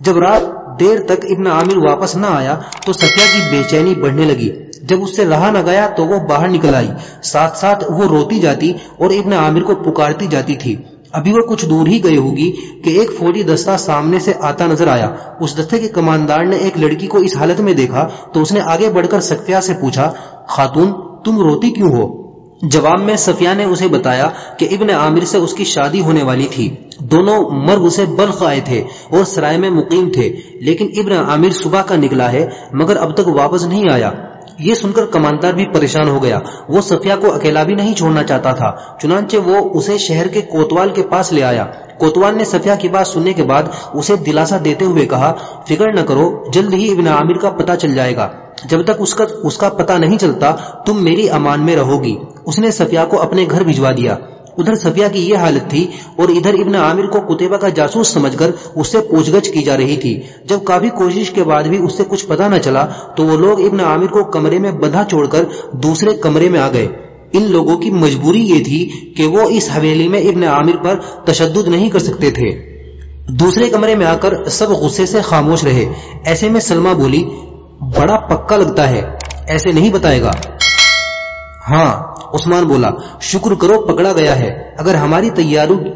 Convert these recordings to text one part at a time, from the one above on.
جب رات دیر تک ابن عامر واپس نہ آیا تو سفیا کی بے چینی بڑھنے لگی۔ جب اس سے رہا نہ گیا تو وہ باہر نکل آئی۔ ساتھ ساتھ وہ روتی جاتی اور ابن عامر کو پکارتی جاتی تھی۔ ابھی وہ کچھ دور ہی گئے ہوگی کہ ایک فوجی دستہ سامنے سے آتا نظر آیا۔ اس دستے کے کماندار نے ایک لڑکی کو اس حالت میں دیکھا تو اس نے آگے بڑھ کر سفیا سے پوچھا، خاتون، تم روتی کیوں ہو؟ جواب میں سفیا نے اسے بتایا کہ ابن عامر سے اس کی شادی ہونے والی تھی۔ دونوں مرگ اسے بلخ آئے تھے اور سرائے میں مقیم تھے۔ لیکن ابن عامر صبح کا نکلا ہے، مگر اب تک واپس نہیں آیا۔ یہ سن کر کماندار بھی پریشان ہو گیا۔ وہ سفیا کو اکیلا بھی نہیں چھوڑنا چاہتا تھا، چنانچہ وہ اسے شہر کے کوتوال کے پاس لے آیا۔ کوتوال نے سفیا کی بات سننے کے بعد اسے دلاسا دیتے ہوئے کہا، فکر نہ کرو، جلد ہی ابن عامر کا پتہ چل جائے گا۔ جب تک اس کا اس کا پتہ نہیں چلتا، تم میری امان میں رہو گی اس نے سفیا کو اپنے گھر بھجوا دیا۔ ادھر سفیا کی یہ حالت تھی اور ادھر ابن عامر کو کتبہ کا جاسوس سمجھ کر اس سے پوچھ گچھ کی جا رہی تھی۔ جب کافی کوشش کے بعد بھی اس سے کچھ پتا نہ چلا، تو وہ لوگ ابن عامر کو کمرے میں بندھا چھوڑ کر دوسرے کمرے میں آ گئے۔ ان لوگوں کی مجبوری یہ تھی کہ وہ اس حویلی میں ابن عامر پر تشدد نہیں کر سکتے تھے۔ دوسرے کمرے میں آ کر سب غصے سے خاموش رہے۔ ایسے میں سلمہ بولی بڑا پکا لگتا ہے، ایسے نہیں بتائے گا۔ ہاں عثمان بولا، شکر کرو، پکڑا گیا ہے۔ اگر ہماری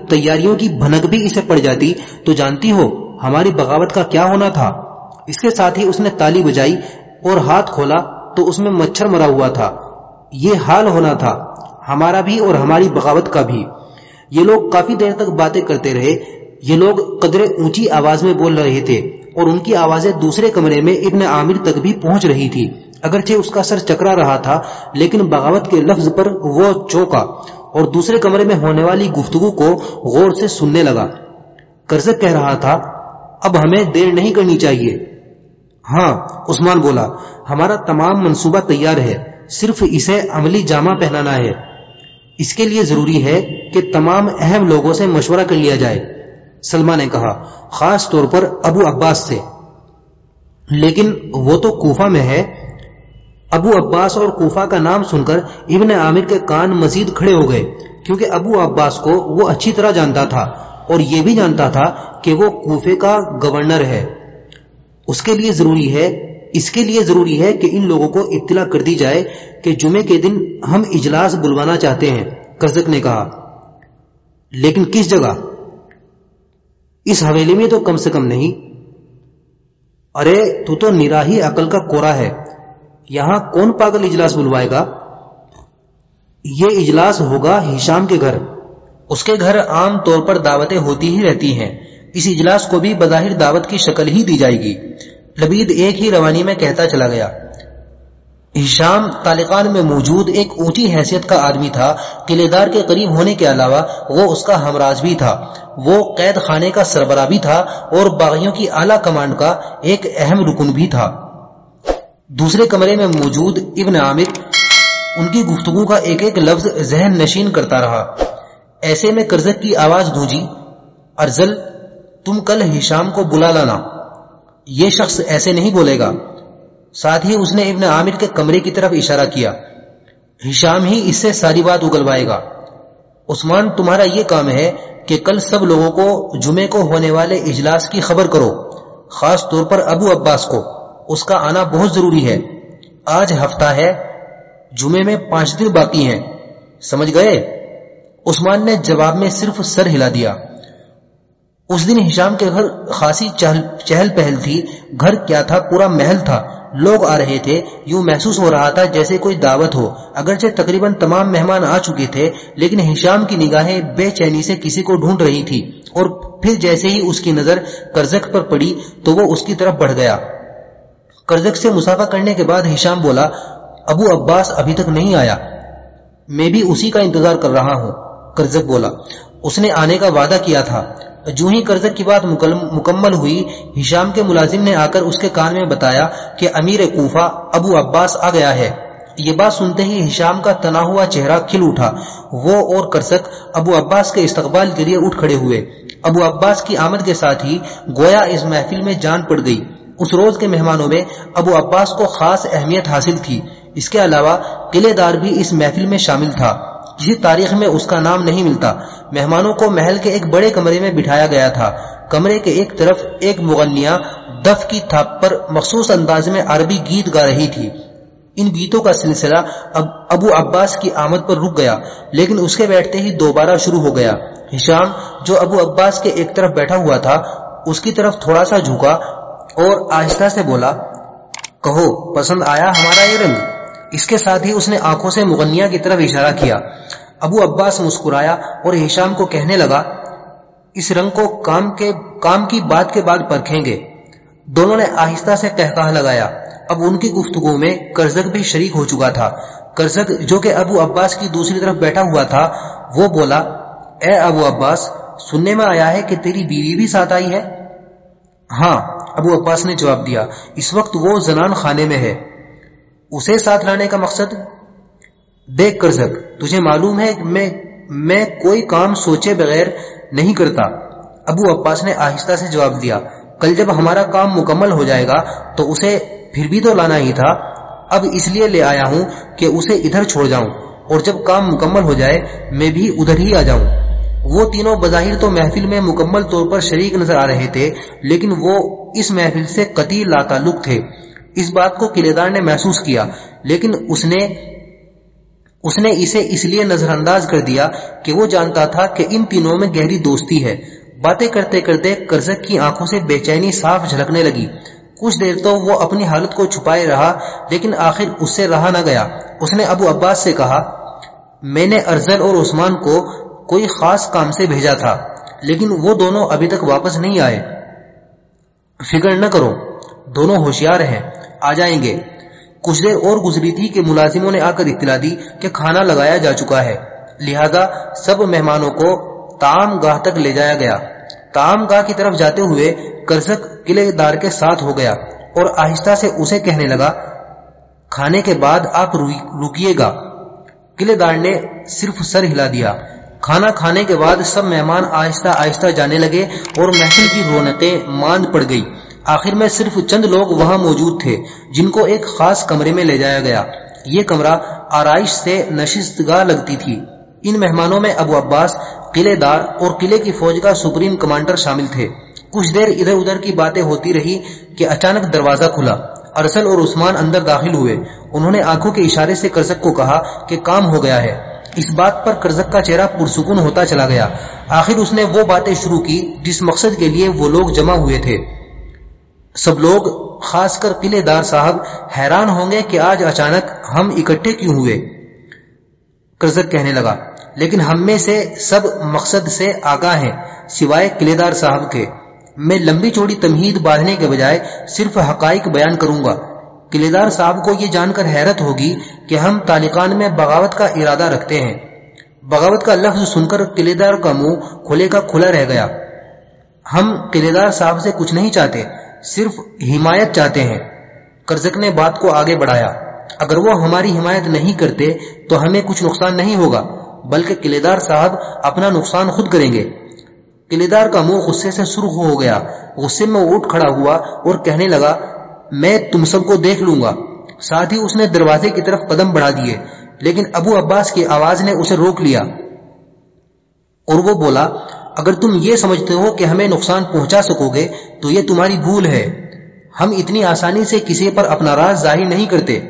تیاریوں کی بھنک بھی اسے پڑ جاتی، تو جانتی ہو، ہماری بغاوت کا کیا ہونا تھا۔ اس کے ساتھ ہی اس نے تالی بجائی اور ہاتھ کھولا، تو اس میں مچھر مرا ہوا تھا۔ یہ حال ہونا تھا، ہمارا بھی اور ہماری بغاوت کا بھی۔ یہ لوگ کافی دیر تک باتیں کرتے رہے۔ یہ لوگ قدرے اونچی آواز میں بول رہے تھے۔ اور ان کی آوازیں دوسرے کمرے میں ابن عامر تک بھی پہنچ رہی تھی۔ اگرچہ اس کا سر چکرا رہا تھا، لیکن بغاوت کے لفظ پر وہ چوکا اور دوسرے کمرے میں ہونے والی گفتگو کو غور سے سننے لگا۔ کرزک کہہ رہا تھا، اب ہمیں دیر نہیں کرنی چاہیے۔ ہاں عثمان بولا، ہمارا تمام منصوبہ تیار ہے، صرف اسے عملی جامہ پہنانا ہے۔ اس کے لیے ضروری ہے کہ تمام اہم لوگوں سے مشورہ کر لیا جائے۔ سلما نے کہا، خاص طور پر ابو عباس سے۔ لیکن وہ تو کوفہ میں ہے۔ ابو عباس اور کوفہ کا نام سن کر ابن عامر کے کان مزید کھڑے ہو گئے، کیونکہ ابو عباس کو وہ اچھی طرح جانتا تھا اور یہ بھی جانتا تھا کہ وہ کوفے کا گورنر ہے۔ اس کے لیے ضروری ہے، اس کے لیے ضروری ہے کہ ان لوگوں کو اطلاع کر دی جائے کہ جمعے کے دن ہم اجلاس بلوانا چاہتے ہیں کزک نے کہا۔ لیکن کس جگہ؟ اس حویلی میں تو کم سے کم نہیں۔ ارے، تو تو نراہی عقل کا کورا ہے۔ یہاں کون پاگل اجلاس بلوائے گا؟ یہ اجلاس ہوگا ہشام کے گھر۔ اس کے گھر عام طور پر دعوتیں ہوتی ہی رہتی ہیں۔ اس اجلاس کو بھی بظاہر دعوت کی شکل ہی دی جائے گی۔ لبید ایک ہی روانی میں کہتا چلا گیا۔ ہشام تالقان میں موجود ایک اونچی حیثیت کا آدمی تھا، قلعے دار کے قریب ہونے کے علاوہ وہ اس کا ہمراز بھی تھا۔ وہ قید خانے کا سربراہ بھی تھا اور باغیوں کی اعلی کمانڈ کا ایک اہم رکن بھی تھا۔ دوسرے کمرے میں موجود ابن عامر ان کی گفتگو کا ایک ایک لفظ ذہن نشین کرتا رہا۔ ایسے میں کرزک کی آواز گونجی، ارزل، تم کل ہشام کو بلا لانا۔ یہ شخص ایسے نہیں بولے گا۔ ساتھ ہی اس نے ابن عامر کے کمرے کی طرف اشارہ کیا۔ ہشام ہی اس سے ساری بات اگلوائے گا۔ عثمان، تمہارا یہ کام ہے کہ کل سب لوگوں کو جمعے کو ہونے والے اجلاس کی خبر کرو، خاص طور پر ابو عباس کو۔ اس کا آنا بہت ضروری ہے۔ آج ہفتہ ہے، جمعے میں پانچ دن باقی ہیں۔ سمجھ گئے؟ عثمان نے جواب میں صرف سر ہلا دیا۔ اس دن ہشام کے گھر خاصی چہل پہل تھی۔ گھر کیا تھا؟ پورا محل تھا۔ لوگ آ رہے تھے، یوں محسوس ہو رہا تھا جیسے کوئی دعوت ہو۔ اگرچہ تقریباً تمام مہمان آ چکے تھے، لیکن ہشام کی نگاہیں بے چینی سے کسی کو ڈھونڈ رہی تھی اور پھر جیسے ہی اس کی نظر کرزک پر پڑی، تو وہ اس کی طرف بڑھ گیا۔ کرزک سے مسافہ کرنے کے بعد ہشام بولا، ابو عباس ابھی تک نہیں آیا۔ میں بھی اسی کا انتظار کر رہا ہوں۔ کرزک بولا، اس نے آنے کا وعدہ کیا تھا۔ جو ہی کرزک کی بات مکمل ہوئی، ہشام کے ملازم نے آ کر اس کے کان میں بتایا کہ امیر کوفہ ابو عباس آ گیا ہے۔ یہ بات سنتے ہی ہشام کا تنا ہوا چہرہ کھل اٹھا۔ وہ اور کرسک ابو عباس کے استقبال کے لیے اٹھ کھڑے ہوئے۔ ابو عباس کی آمد کے ساتھ ہی گویا اس محفل میں جان پڑ گئی۔ اس روز کے مہمانوں میں ابو عباس کو خاص اہمیت حاصل تھی۔ اس کے علاوہ قلعے دار بھی اس محفل میں شامل تھا۔ کسی تاریخ میں اس کا نام نہیں ملتا۔ مہمانوں کو محل کے ایک بڑے کمرے میں بٹھایا گیا تھا۔ کمرے کے ایک طرف ایک مغنیہ دف کی تھاپ پر مخصوص انداز میں عربی گیت گا رہی تھی۔ ان گیتوں کا سلسلہ اب ابو عباس کی آمد پر رک گیا، لیکن اس کے بیٹھتے ہی دوبارہ شروع ہو گیا۔ ہشام، جو ابو عباس کے ایک طرف بیٹھا ہوا تھا، اس کی طرف تھوڑا سا جھکا اور آہستہ سے بولا، کہو، پسند آیا ہمارا یہ رنگ؟ اس کے ساتھ ہی اس نے آنکھوں سے مغنیہ کی طرف اشارہ کیا۔ ابو عباس مسکرایا اور ہشام کو کہنے لگا، اس رنگ کو کام کے، کام کی بات کے بعد پرکھیں گے۔ دونوں نے آہستہ سے کہہ لگایا۔ اب ان کی گفتگو میں کرزک بھی شریک ہو چکا تھا۔ کرزک جو کہ ابو عباس کی دوسری طرف بیٹھا ہوا تھا، وہ بولا، اے ابو عباس، سننے میں آیا ہے کہ تیری بیوی بھی ساتھ آئی ہے؟ ہاں ابو عباس نے جواب دیا، اس وقت وہ زنان خانے میں ہے۔ اسے ساتھ لانے کا مقصد؟ دیکھ کرزک تجھے معلوم ہے میں میں کوئی کام سوچے بغیر نہیں کرتا۔ ابو عباس نے آہستہ سے جواب دیا، کل جب ہمارا کام مکمل ہو جائے گا تو اسے پھر بھی تو لانا ہی تھا۔ اب اس لیے لے آیا ہوں کہ اسے ادھر چھوڑ جاؤں، اور جب کام مکمل ہو جائے، میں بھی ادھر ہی آ جاؤں۔ وہ تینوں بظاہر تو محفل میں مکمل طور پر شریک نظر آ رہے تھے، لیکن وہ اس محفل سے قطعی لا تعلق تھے۔ اس بات کو قلعے دار نے محسوس کیا، لیکن اس نے اس نے اسے اس لیے نظر انداز کر دیا کہ وہ جانتا تھا کہ ان تینوں میں گہری دوستی ہے۔ باتیں کرتے کرتے کرزک کی آنکھوں سے بے چینی صاف جھلکنے لگی۔ کچھ دیر تو وہ اپنی حالت کو چھپائے رہا، لیکن آخر اس سے رہا نہ گیا۔ اس نے ابو عباس سے کہا، میں نے ارزل اور عثمان کو کوئی خاص کام سے بھیجا تھا، لیکن وہ دونوں ابھی تک واپس نہیں آئے۔ فکر نہ کرو، دونوں ہوشیار ہیں۔ آ جائیں گے۔ کچھ دیر اور گزری تھی کہ ملازموں نے آ کر اطلاع دی کہ کھانا لگایا جا چکا ہے۔ لہذا سب مہمانوں کو تام گاہ تک لے جایا گیا۔ تام گاہ کی طرف جاتے ہوئے کرزک قلعے دار کے ساتھ ہو گیا اور آہستہ سے اسے کہنے لگا، کھانے کے بعد آپ رکیے گا۔ قلعے دار نے صرف سر ہلا دیا۔ کھانا کھانے کے بعد سب مہمان آہستہ آہستہ جانے لگے اور محفل کی رونقیں ماند پڑ گئی آخر میں صرف چند لوگ وہاں موجود تھے، جن کو ایک خاص کمرے میں لے جایا گیا۔ یہ کمرہ آرائش سے نشستگاہ لگتی تھی۔ ان مہمانوں میں ابو عباس، قلعے دار اور قلعے کی فوج کا سپریم کمانڈر شامل تھے۔ کچھ دیر ادھر ادھر کی باتیں ہوتی رہی کہ اچانک دروازہ کھلا۔ ارسل اور عثمان اندر داخل ہوئے۔ انہوں نے آنکھوں کے اشارے سے کرزک کو کہا کہ کام ہو گیا ہے۔ اس بات پر کرزک کا چہرہ پرسکون ہوتا چلا گیا۔ آخر اس نے وہ باتیں شروع کی جس مقصد کے لیے وہ لوگ جمع ہوئے تھے۔ سب لوگ خاص کر قلعے دار صاحب حیران ہوں گے کہ آج اچانک ہم اکٹھے کیوں ہوئے؟ کرزک کہنے لگا، لیکن ہم میں سے سب مقصد سے آگاہ ہیں، سوائے قلعے دار صاحب کے۔ میں لمبی چوڑی تمہید باندھنے کے بجائے صرف حقائق بیان کروں گا۔ قلعے دار صاحب کو یہ جان کر حیرت ہوگی کہ ہم تالقان میں بغاوت کا ارادہ رکھتے ہیں۔ بغاوت کا لفظ سن کر قلعے دار کا منہ کھلے کا کھلا رہ گیا۔ ہم قلعے دار صاحب سے کچھ نہیں چاہتے۔ صرف حمایت چاہتے ہیں۔ کرزک نے بات کو آگے بڑھایا۔ اگر وہ ہماری حمایت نہیں کرتے تو ہمیں کچھ نقصان نہیں ہوگا، بلکہ قلعے دار صاحب اپنا نقصان خود کریں گے۔ قلعے دار کا منہ غصے سے سرخ ہو گیا۔ غصے میں اٹھ کھڑا ہوا اور کہنے لگا، میں تم سب کو دیکھ لوں گا۔ ساتھ ہی اس نے دروازے کی طرف قدم بڑھا دیے، لیکن ابو عباس کی آواز نے اسے روک لیا۔ اور وہ بولا اگر تم یہ سمجھتے ہو کہ ہمیں نقصان پہنچا سکو گے، تو یہ تمہاری بھول ہے۔ ہم اتنی آسانی سے کسی پر اپنا راز ظاہر نہیں کرتے۔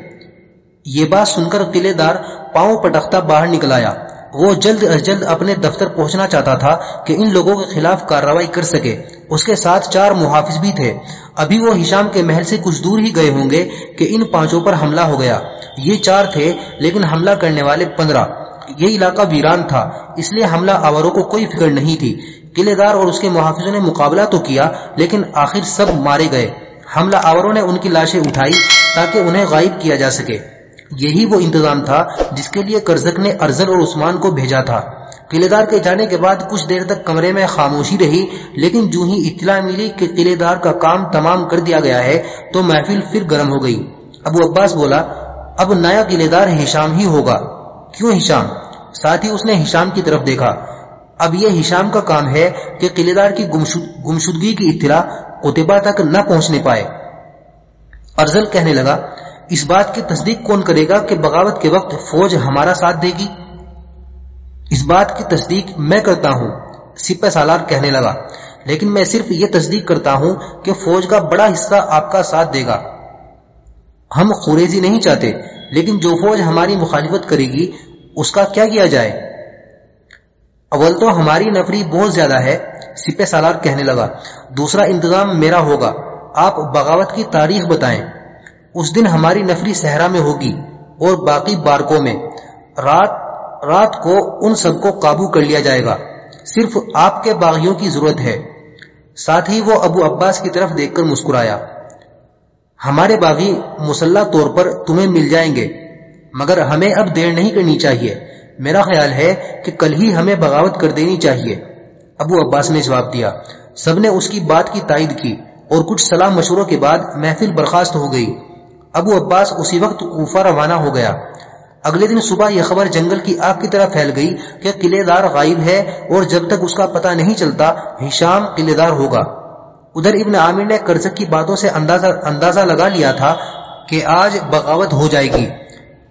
یہ بات سن کر قلعے دار پاؤں پٹختہ باہر نکل آیا۔ وہ جلد از جلد اپنے دفتر پہنچنا چاہتا تھا کہ ان لوگوں کے خلاف کارروائی کر سکے۔ اس کے ساتھ چار محافظ بھی تھے۔ ابھی وہ ہشام کے محل سے کچھ دور ہی گئے ہوں گے کہ ان پانچوں پر حملہ ہو گیا۔ یہ چار تھے، لیکن حملہ کرنے والے پندرہ۔ یہ علاقہ ویران تھا، اس لیے حملہ آوروں کو کوئی فکر نہیں تھی۔ قلعے دار اور اس کے محافظوں نے مقابلہ تو کیا، لیکن آخر سب مارے گئے۔ حملہ آوروں نے ان کی لاشیں اٹھائی تاکہ انہیں غائب کیا جا سکے۔ یہی وہ انتظام تھا جس کے لیے کرزک نے ارزل اور عثمان کو بھیجا تھا۔ قلعے دار کے جانے کے بعد کچھ دیر تک کمرے میں خاموشی رہی، لیکن جو ہی اطلاع ملی کہ قلعے دار کا کام تمام کر دیا گیا ہے، تو محفل پھر گرم ہو گئی۔ ابو عباس بولا، اب نیا قلعے دار ہشام ہی ہوگا۔ کیوں ہشام؟ ساتھ ہی اس نے ہشام کی طرف دیکھا۔ اب یہ ہشام کا کام ہے کہ قلعے دار کی گمشدگی کی اطلاع قطبہ تک نہ پہنچنے پائے۔ ارزل کہنے لگا، اس بات کی تصدیق کون کرے گا کہ بغاوت کے وقت فوج ہمارا ساتھ دے گی؟ اس بات کی تصدیق میں کرتا ہوں، سپہ سالار کہنے لگا۔ لیکن میں صرف یہ تصدیق کرتا ہوں کہ فوج کا بڑا حصہ آپ کا ساتھ دے گا۔ ہم خوریزی نہیں چاہتے۔ لیکن جو فوج ہماری مخالفت کرے گی، اس کا کیا کیا جائے؟ اول تو ہماری نفری بہت زیادہ ہے، سپہ سالار کہنے لگا، دوسرا انتظام میرا ہوگا، آپ بغاوت کی تاریخ بتائیں۔ اس دن ہماری نفری صحرا میں ہوگی اور باقی بارکوں میں۔ رات رات کو ان سب کو قابو کر لیا جائے گا۔ صرف آپ کے باغیوں کی ضرورت ہے۔ ساتھ ہی وہ ابو عباس کی طرف دیکھ کر مسکرایا۔ ہمارے باغی مسلح طور پر تمہیں مل جائیں گے، مگر ہمیں اب دیر نہیں کرنی چاہیے۔ میرا خیال ہے کہ کل ہی ہمیں بغاوت کر دینی چاہیے۔ ابو عباس نے جواب دیا، سب نے اس کی بات کی تائید کی اور کچھ صلاح مشوروں کے بعد محفل برخاست ہو گئی۔ ابو عباس اسی وقت کوفہ روانہ ہو گیا۔ اگلے دن صبح یہ خبر جنگل کی آگ کی طرح پھیل گئی کہ قلعے دار غائب ہے اور جب تک اس کا پتہ نہیں چلتا، ہشام قلعے دار ہوگا۔ ادھر ابن عامر نے کرزک کی باتوں سے اندازہ اندازہ لگا لیا تھا کہ آج بغاوت ہو جائے گی۔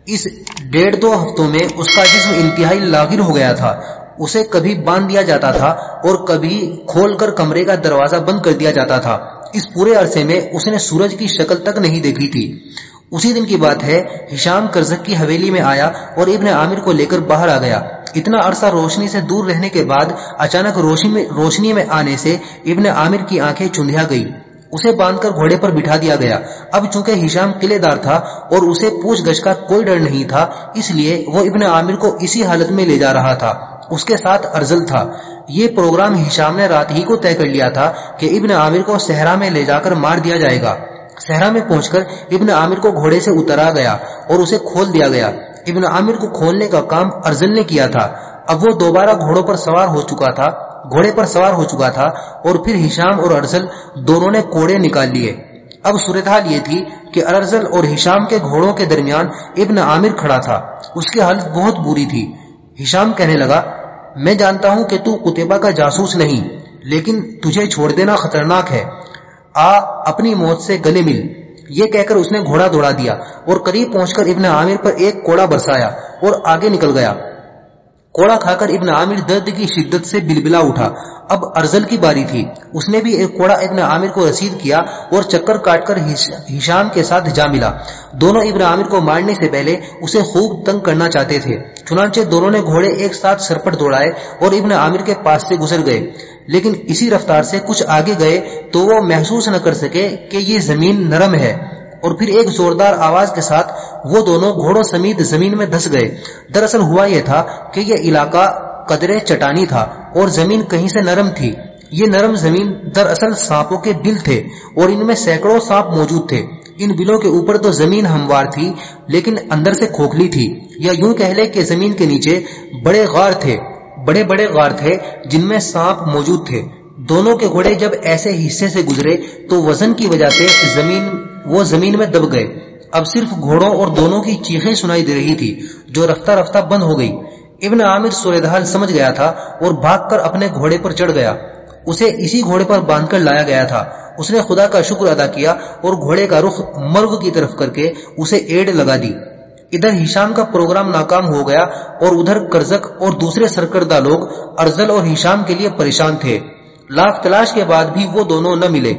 اس ڈیڑھ دو ہفتوں میں اس کا جسم انتہائی لاغر ہو گیا تھا۔ اسے کبھی باندھ دیا جاتا تھا اور کبھی کھول کر کمرے کا دروازہ بند کر دیا جاتا تھا۔ اس پورے عرصے میں اس نے سورج کی شکل تک نہیں دیکھی تھی۔ اسی دن کی بات ہے، ہشام کرزک کی حویلی میں آیا اور ابن عامر کو لے کر باہر آ گیا۔ اتنا عرصہ روشنی سے دور رہنے کے بعد اچانک روشنی میں آنے سے ابن عامر کی آنکھیں چندیا گئی اسے باندھ کر گھوڑے پر بٹھا دیا گیا۔ اب چونکہ ہشام قلعے دار تھا اور اسے پوچھ گچھ کا کوئی ڈر نہیں تھا، اس لیے وہ ابن عامر کو اسی حالت میں لے جا رہا تھا۔ اس کے ساتھ ارزل تھا۔ یہ پروگرام ہشام نے رات ہی کو طے کر لیا تھا کہ ابن عامر کو صحرا میں لے جا کر مار دیا جائے گا۔ صحرا میں پہنچ کر ابن عامر کو گھوڑے سے اترا گیا اور اسے کھول دیا گیا۔ ابن عامر کو کھولنے کا کام ارزل نے کیا تھا۔ اب وہ دوبارہ گھوڑوں پر سوار ہو چکا تھا، گھوڑے پر سوار ہو چکا تھا اور پھر ہشام اور ارزل دونوں نے کوڑے نکال لیے۔ اب صورتحال یہ تھی کہ ارزل اور ہشام کے گھوڑوں کے درمیان ابن عامر کھڑا تھا۔ اس کی حالت بہت بری تھی۔ ہشام کہنے لگا، میں جانتا ہوں کہ تو قطبہ کا جاسوس نہیں، لیکن تجھے چھوڑ دینا خطرناک ہے۔ آ، اپنی موت سے گلے مل۔ یہ کہہ کر اس نے گھوڑا دوڑا دیا اور قریب پہنچ کر ابن عامر پر ایک کوڑا برسایا اور آگے نکل گیا۔ کوڑا کھا کر ابن عامر درد کی شدت سے بلبلا اٹھا۔ اب ارزل کی باری تھی۔ اس نے بھی ایک کوڑا ابن عامر کو رسید کیا اور چکر کاٹ کر ہشام کے ساتھ جا ملا۔ دونوں ابن عامر کو مارنے سے پہلے اسے خوب تنگ کرنا چاہتے تھے۔ چنانچہ دونوں نے گھوڑے ایک ساتھ سرپٹ دوڑائے اور ابن عامر کے پاس سے گزر گئے۔ لیکن اسی رفتار سے کچھ آگے گئے تو وہ محسوس نہ کر سکے کہ یہ زمین نرم ہے۔ اور پھر ایک زوردار آواز کے ساتھ وہ دونوں گھوڑوں سمیت زمین میں دھس گئے۔ دراصل ہوا یہ تھا کہ یہ علاقہ قدرے چٹانی تھا اور زمین کہیں سے نرم تھی۔ یہ نرم زمین دراصل سانپوں کے بل تھے اور ان میں سینکڑوں سانپ موجود تھے۔ ان بلوں کے اوپر تو زمین ہموار تھی لیکن اندر سے کھوکھلی تھی۔ یا یوں کہہ لے کہ زمین کے نیچے بڑے غار تھے۔ بڑے بڑے غار تھے جن میں سانپ موجود تھے۔ دونوں کے گھوڑے جب ایسے حصے سے گزرے تو وزن کی وجہ سے زمین، وہ زمین میں دب گئے۔ اب صرف گھوڑوں اور دونوں کی چیخیں سنائی دے رہی تھی جو رفتہ رفتہ بند ہو گئی۔ ابن عامر صورتحال سمجھ گیا تھا اور بھاگ کر اپنے گھوڑے پر چڑھ گیا۔ اسے اسی گھوڑے پر باندھ کر لایا گیا تھا۔ اس نے خدا کا شکر ادا کیا اور گھوڑے کا رخ مرغ کی طرف کر کے اسے ایڈ لگا دی۔ ادھر ہشام کا پروگرام ناکام ہو گیا اور ادھر کرزک اور دوسرے سرکردہ لوگ ارزل اور ہشام کے لیے پریشان تھے۔ لاکھ تلاش کے بعد بھی وہ دونوں نہ ملے۔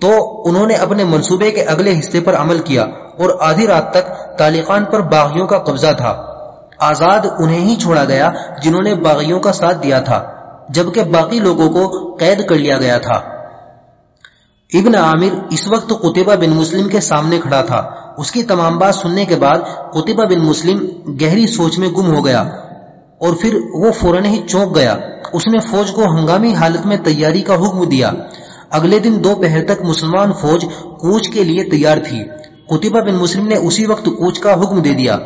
تو انہوں نے اپنے منصوبے کے اگلے حصے پر عمل کیا اور آدھی رات تک تالیقان پر باغیوں کا قبضہ تھا۔ آزاد انہیں ہی چھوڑا گیا جنہوں نے باغیوں کا ساتھ دیا تھا، جبکہ باقی لوگوں کو قید کر لیا گیا تھا۔ ابن عامر اس وقت قطبہ بن مسلم کے سامنے کھڑا تھا۔ اس کی تمام بات سننے کے بعد قطبہ بن مسلم گہری سوچ میں گم ہو گیا اور پھر وہ فوراً ہی چونک گیا۔ اس نے فوج کو ہنگامی حالت میں تیاری کا حکم دیا۔ اگلے دن دو پہر تک مسلمان فوج کوچ کے لیے تیار تھی۔ قطبہ بن مسلم نے اسی وقت کوچ کا حکم دے دیا۔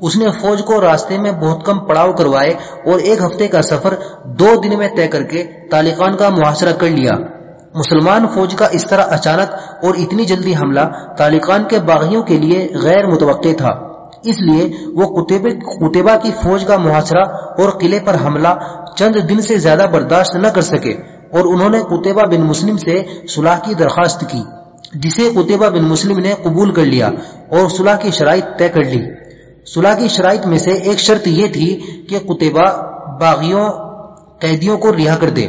اس نے فوج کو راستے میں بہت کم پڑاؤ کروائے اور ایک ہفتے کا سفر دو دن میں طے کر کے تالقان کا محاصرہ کر لیا۔ مسلمان فوج کا اس طرح اچانک اور اتنی جلدی حملہ تالقان کے باغیوں کے لیے غیر متوقع تھا۔ اس لیے وہ قطبہ کی فوج کا محاصرہ اور قلعے پر حملہ چند دن سے زیادہ برداشت نہ کر سکے اور انہوں نے قطبہ بن مسلم سے صلاح کی درخواست کی، جسے قطبہ بن مسلم نے قبول کر لیا اور صلاح کی شرائط طے کر لی۔ صلاح کی شرائط میں سے ایک شرط یہ تھی کہ قطبہ باغیوں، قیدیوں کو رہا کر دے۔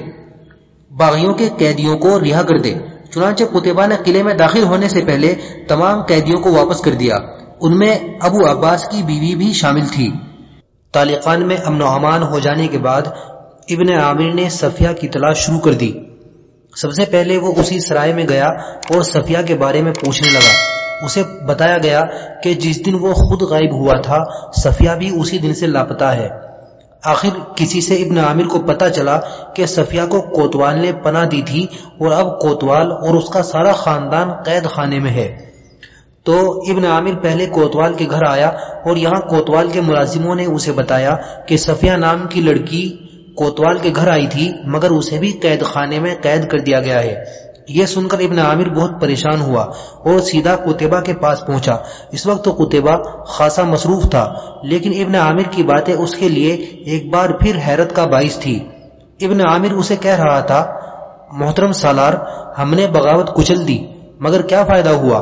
باغیوں کے قیدیوں کو رہا کر دے۔ چنانچہ قطبہ نے قلعے میں داخل ہونے سے پہلے تمام قیدیوں کو واپس کر دیا۔ ان میں ابو عباس کی بیوی بھی شامل تھی۔ تالقان میں امن و امان ہو جانے کے بعد ابن عامر نے صفیہ کی تلاش شروع کر دی۔ سب سے پہلے وہ اسی سرائے میں گیا اور صفیہ کے بارے میں پوچھنے لگا۔ اسے بتایا گیا کہ جس دن وہ خود غائب ہوا تھا، صفیہ بھی اسی دن سے لاپتا ہے۔ آخر کسی سے ابن عامر کو پتا چلا کہ صفیہ کو کوتوال نے پناہ دی تھی اور اب کوتوال اور اس کا سارا خاندان قید خانے میں ہے۔ تو ابن عامر پہلے کوتوال کے گھر آیا اور یہاں کوتوال کے ملازموں نے اسے بتایا کہ صفیہ نام کی لڑکی کوتوال کے گھر آئی تھی، مگر اسے بھی قید خانے میں قید کر دیا گیا ہے۔ یہ سن کر ابن عامر بہت پریشان ہوا اور سیدھا کتبہ کے پاس پہنچا۔ اس وقت تو کتبہ خاصا مصروف تھا، لیکن ابن عامر کی باتیں اس کے لیے ایک بار پھر حیرت کا باعث تھی۔ ابن عامر اسے کہہ رہا تھا، محترم سالار، ہم نے بغاوت کچل دی، مگر کیا فائدہ ہوا؟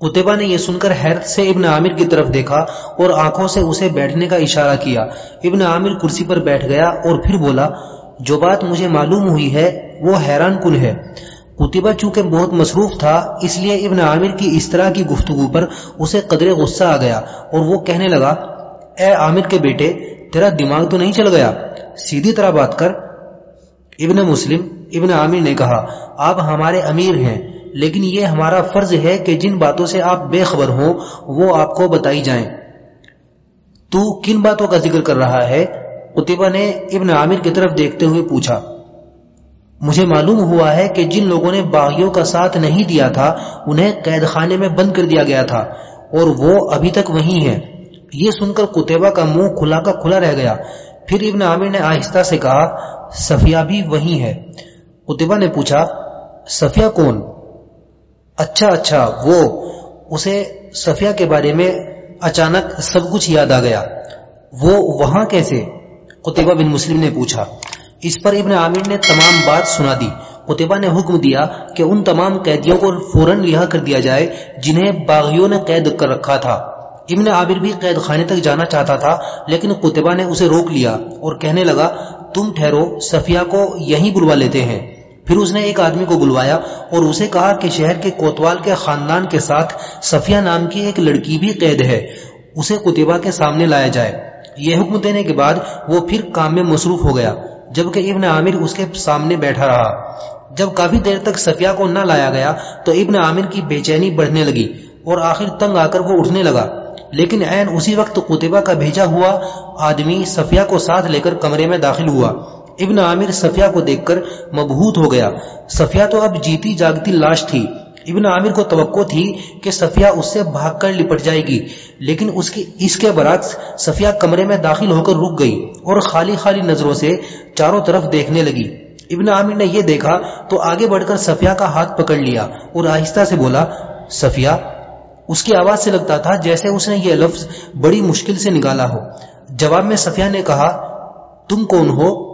قطبہ نے یہ سن کر حیرت سے ابن عامر کی طرف دیکھا اور آنکھوں سے اسے بیٹھنے کا اشارہ کیا۔ ابن عامر کرسی پر بیٹھ گیا اور پھر بولا، جو بات مجھے معلوم ہوئی ہے وہ حیران کن ہے۔ قطبہ چونکہ بہت مصروف تھا، اس لیے ابن عامر کی اس طرح کی گفتگو پر اسے قدر غصہ آ گیا اور وہ کہنے لگا، اے عامر کے بیٹے، تیرا دماغ تو نہیں چل گیا؟ سیدھی طرح بات کر۔ ابن مسلم، ابن عامر نے کہا، آپ ہمارے امیر ہیں، لیکن یہ ہمارا فرض ہے کہ جن باتوں سے آپ بے خبر ہوں، وہ آپ کو بتائی جائیں۔ تو کن باتوں کا ذکر کر رہا ہے؟ قطبہ نے ابن عامر کی طرف دیکھتے ہوئے پوچھا مجھے معلوم ہوا ہے کہ جن لوگوں نے باغیوں کا ساتھ نہیں دیا تھا، انہیں قید خانے میں بند کر دیا گیا تھا، اور وہ ابھی تک وہی ہیں۔ یہ سن کر کتبہ کا منہ کھلا کا کھلا رہ گیا۔ پھر ابن عامر نے آہستہ سے کہا، صفیہ بھی وہی ہے۔ قطبہ نے پوچھا، صفیہ کون؟ اچھا اچھا وہ۔ اسے صفیہ کے بارے میں اچانک سب کچھ یاد آ گیا۔ وہ وہاں کیسے؟ قطبہ بن مسلم نے پوچھا۔ اس پر ابن عامر نے تمام بات سنا دی۔ قطبہ نے حکم دیا کہ ان تمام قیدیوں کو فوراً رہا کر دیا جائے جنہیں باغیوں نے قید کر رکھا تھا۔ ابن عامر بھی قید خانے تک جانا چاہتا تھا، لیکن قطبہ نے اسے روک لیا اور کہنے لگا، تم ٹھہرو، صفیہ کو یہیں بلوا لیتے ہیں۔ پھر اس نے ایک آدمی کو بلوایا اور اسے کہا کہ شہر کے کوتوال کے خاندان کے ساتھ صفیہ نام کی ایک لڑکی بھی قید ہے، اسے کتبہ کے سامنے لایا جائے۔ یہ حکم دینے کے بعد وہ پھر کام میں مصروف ہو گیا۔ جبکہ ابن عامر اس کے سامنے بیٹھا رہا۔ جب کافی دیر تک صفیہ کو نہ لایا گیا تو ابن عامر کی بے چینی بڑھنے لگی اور آخر تنگ آ کر وہ اٹھنے لگا۔ لیکن عین اسی وقت قطبہ کا بھیجا ہوا آدمی صفیہ کو ساتھ لے کر کمرے میں داخل ہوا۔ ابن عامر صفیہ کو دیکھ کر مبہوت ہو گیا۔ صفیہ تو اب جیتی جاگتی لاش تھی۔ ابن عامر کو توقع تھی کہ صفیہ اس سے بھاگ کر لپٹ جائے گی، لیکن اس کی اس کے برعکس صفیہ کمرے میں داخل ہو کر رک گئی اور خالی خالی نظروں سے چاروں طرف دیکھنے لگی۔ ابن عامر نے یہ دیکھا تو آگے بڑھ کر صفیہ کا ہاتھ پکڑ لیا اور آہستہ سے بولا، صفیہ، اس کی آواز سے لگتا تھا جیسے اس نے یہ لفظ بڑی مشکل سے نکالا ہو۔ جواب میں صفیہ نے کہا، تم کون ہو؟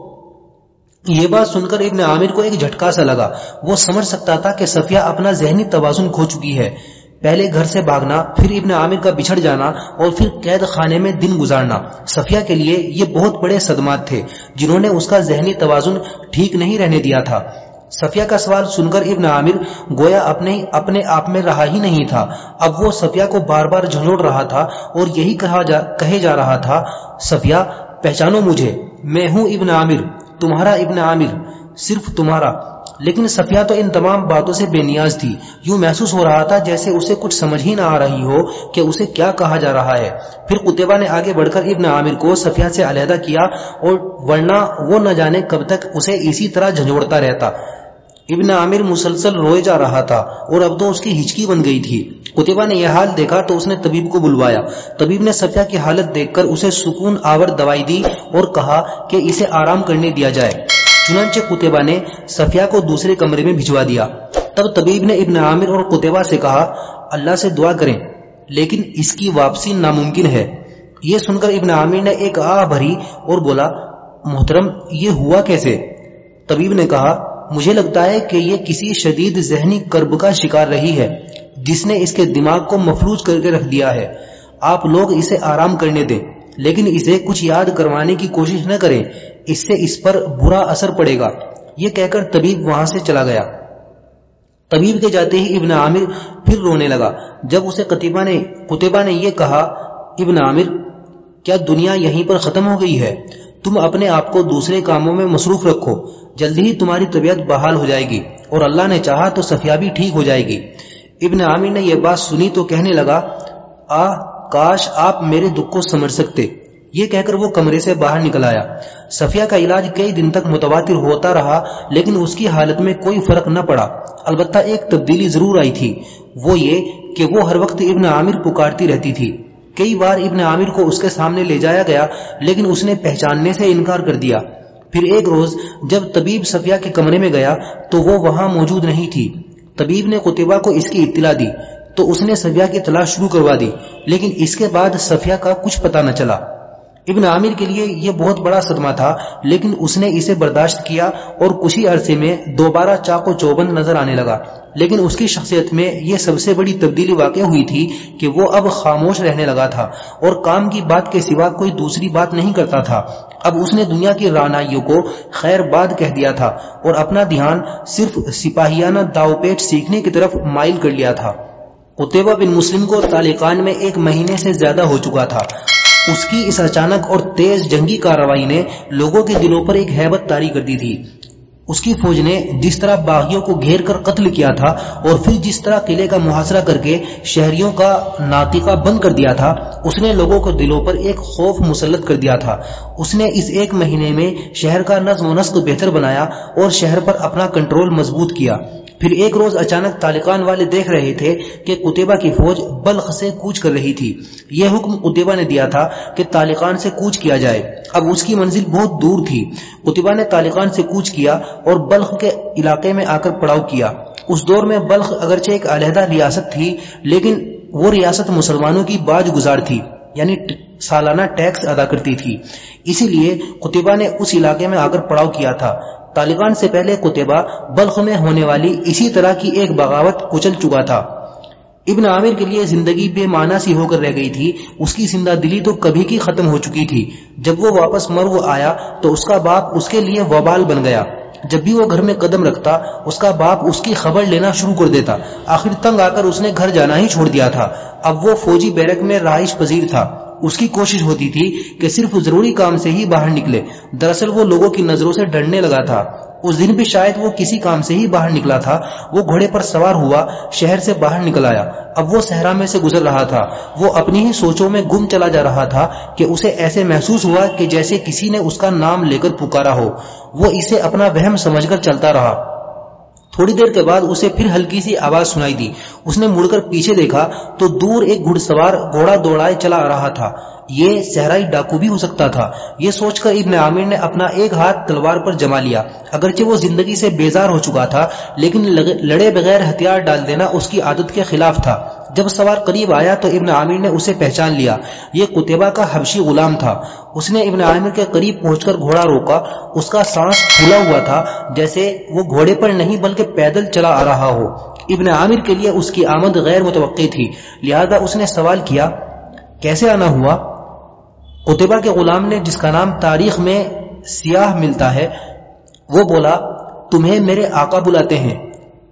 یہ بات سن کر ابن عامر کو ایک جھٹکا سا لگا۔ وہ سمجھ سکتا تھا کہ صفیہ اپنا ذہنی توازن کھو چکی ہے۔ پہلے گھر سے بھاگنا، پھر ابن عامر کا بچھڑ جانا اور پھر قید خانے میں دن گزارنا۔ صفیہ کے لیے یہ بہت بڑے صدمات تھے جنہوں نے اس کا ذہنی توازن ٹھیک نہیں رہنے دیا تھا۔ صفیہ کا سوال سن کر ابن عامر گویا اپنے اپنے آپ میں رہا ہی نہیں تھا۔ اب وہ صفیہ کو بار بار جھنجھوڑ رہا تھا اور یہی کہا جا، کہے جا رہا تھا، صفیہ، پہچانو مجھے، میں ہوں ابن عامر۔ تمہارا ابن عامر، صرف تمہارا۔ لیکن صفیہ تو ان تمام باتوں سے بے نیاز تھی۔ یوں محسوس ہو رہا تھا جیسے اسے کچھ سمجھ ہی نہ آ رہی ہو کہ اسے کیا کہا جا رہا ہے۔ پھر قطبہ نے آگے بڑھ کر ابن عامر کو صفیہ سے علیحدہ کیا اور ورنہ وہ نہ جانے کب تک اسے اسی طرح جھنجھوڑتا رہتا۔ ابن عامر مسلسل روئے جا رہا تھا اور اب تو اس کی ہچکی بن گئی تھی۔ قطبہ نے یہ حال دیکھا تو اس نے طبیب کو بلوایا۔ طبیب نے صفیہ کی حالت دیکھ کر اسے سکون آور دوائی دی اور کہا کہ اسے آرام کرنے دیا جائے۔ چنانچہ قطبہ نے صفیہ کو دوسرے کمرے میں بھجوا دیا۔ تب طبیب نے ابن عامر اور قطبہ سے کہا، اللہ سے دعا کریں، لیکن اس کی واپسی ناممکن ہے۔ یہ سن کر ابن عامر نے ایک آہ بھری اور بولا، محترم، یہ ہوا کیسے؟ طبیب نے کہا، مجھے لگتا ہے کہ یہ کسی شدید ذہنی کرب کا شکار رہی ہے۔ جس نے اس کے دماغ کو مفلوج کر کے رکھ دیا ہے۔ آپ لوگ اسے آرام کرنے دیں، لیکن اسے کچھ یاد کروانے کی کوشش نہ کریں۔ اس سے اس پر برا اثر پڑے گا۔ یہ کہہ کر طبیب وہاں سے چلا گیا۔ طبیب کے جاتے ہی ابن عامر پھر رونے لگا۔ جب اسے قطبہ نے قطبہ نے یہ کہا، ابن عامر، کیا دنیا یہیں پر ختم ہو گئی ہے؟ تم اپنے آپ کو دوسرے کاموں میں مصروف رکھو۔ جلدی ہی تمہاری طبیعت بحال ہو جائے گی اور اللہ نے چاہا تو صفیہ بھی ٹھیک ہو جائے گی۔ ابن عامر نے یہ بات سنی تو کہنے لگا، آ، کاش آپ میرے دکھ کو سمجھ سکتے۔ یہ کہہ کر وہ کمرے سے باہر نکل آیا۔ صفیہ کا علاج کئی دن تک متواتر ہوتا رہا، لیکن اس کی حالت میں کوئی فرق نہ پڑا۔ البتہ ایک تبدیلی ضرور آئی تھی۔ وہ یہ کہ وہ ہر وقت ابن عامر پکارتی رہتی تھی۔ کئی بار ابن عامر کو اس کے سامنے لے جایا گیا، لیکن اس نے پہچاننے سے انکار کر دیا۔ پھر ایک روز جب طبیب صفیہ کے کمرے میں گیا تو وہ وہاں موجود نہیں تھی۔ طبیب نے قطبہ کو اس کی اطلاع دی تو اس نے صفیہ کی تلاش شروع کروا دی، لیکن اس کے بعد صفیہ کا کچھ پتا نہ چلا۔ ابن عامر کے لیے یہ بہت بڑا صدمہ تھا، لیکن اس نے اسے برداشت کیا اور کچھ ہی عرصے میں دوبارہ چاق و چوبند نظر آنے لگا۔ لیکن اس کی شخصیت میں یہ سب سے بڑی تبدیلی واقع ہوئی تھی کہ وہ اب خاموش رہنے لگا تھا اور کام کی بات کے سوا کوئی دوسری بات نہیں کرتا تھا۔ اب اس نے دنیا کی رانائیوں کو خیر باد کہہ دیا تھا اور اپنا دھیان صرف سپاہیانہ داؤ پیٹ سیکھنے کی طرف مائل کر لیا تھا۔ قطبہ بن مسلم کو تالقان میں ایک مہینے سے زیادہ ہو چکا تھا۔ اس کی اس اچانک اور تیز جنگی کارروائی نے لوگوں کے دلوں پر ایک حیبت تاری کر دی تھی۔ اس کی فوج نے جس طرح باغیوں کو گھیر کر قتل کیا تھا اور پھر جس طرح قلعے کا محاصرہ کر کے شہریوں کا ناطقہ بند کر دیا تھا، اس نے لوگوں کو دلوں پر ایک خوف مسلط کر دیا تھا۔ اس نے اس ایک مہینے میں شہر کا نظم و نسق بہتر بنایا اور شہر پر اپنا کنٹرول مضبوط کیا۔ پھر ایک روز اچانک تالقان والے دیکھ رہے تھے کہ قطبہ کی فوج بلخ سے کوچ کر رہی تھی۔ یہ حکم قطبہ نے دیا تھا کہ تالقان سے کوچ کیا جائے۔ اب اس کی منزل بہت دور تھی۔ قطبہ نے تالقان سے کوچ کیا اور بلخ کے علاقے میں آ کر پڑاؤ کیا۔ اس دور میں بلخ اگرچہ ایک علیحدہ ریاست تھی، لیکن وہ ریاست مسلمانوں کی باج گزار تھی یعنی سالانہ ٹیکس ادا کرتی تھی۔ اسی لیے قطبہ نے اس علاقے میں آ کر پڑاؤ کیا تھا۔ طالبان سے پہلے کتبہ بلخ میں ہونے والی اسی طرح کی ایک بغاوت کچل چکا تھا۔ ابن عامر کے لیے زندگی بے معنی سی ہو کر رہ گئی تھی۔ اس کی زندہ دلی تو کبھی کی ختم ہو چکی تھی۔ جب وہ واپس مرو آیا تو اس کا باپ اس کے لیے وبال بن گیا۔ جب بھی وہ گھر میں قدم رکھتا، اس کا باپ اس کی خبر لینا شروع کر دیتا۔ آخر تنگ آ کر اس نے گھر جانا ہی چھوڑ دیا تھا۔ اب وہ فوجی بیرک میں رہائش پذیر تھا۔ اس کی کوشش ہوتی تھی کہ صرف ضروری کام سے ہی باہر نکلے۔ دراصل وہ لوگوں کی نظروں سے ڈرنے لگا تھا۔ اس دن بھی شاید وہ کسی کام سے ہی باہر نکلا تھا۔ وہ گھوڑے پر سوار ہوا، شہر سے باہر نکل آیا۔ اب وہ صحرا میں سے گزر رہا تھا۔ وہ اپنی ہی سوچوں میں گم چلا جا رہا تھا کہ اسے ایسے محسوس ہوا کہ جیسے کسی نے اس کا نام لے کر پکارا ہو۔ وہ اسے اپنا وہم سمجھ کر چلتا رہا۔ تھوڑی دیر کے بعد اسے پھر ہلکی سی آواز سنائی دی۔ اس نے مڑ کر پیچھے دیکھا تو دور ایک گھڑ سوار گھوڑا دوڑائے چلا آ رہا تھا۔ یہ صحرائی ڈاکو بھی ہو سکتا تھا۔ یہ سوچ کر ابن عامر نے اپنا ایک ہاتھ تلوار پر جما لیا۔ اگرچہ وہ زندگی سے بیزار ہو چکا تھا، لیکن لڑے بغیر ہتھیار ڈال دینا اس کی عادت کے خلاف تھا۔ جب سوار قریب آیا تو ابن عامر نے اسے پہچان لیا۔ یہ کتبہ کا حبشی غلام تھا۔ اس نے ابن عامر کے قریب پہنچ کر گھوڑا روکا۔ اس کا سانس پھولا ہوا تھا، جیسے وہ گھوڑے پر نہیں بلکہ پیدل چلا آ رہا ہو۔ ابن عامر کے لیے اس کی آمد غیر متوقع تھی۔ لہذا اس نے سوال کیا، کیسے آنا ہوا؟ قطبہ کے غلام نے جس کا نام تاریخ میں سیاہ ملتا ہے، وہ بولا، تمہیں میرے آقا بلاتے ہیں۔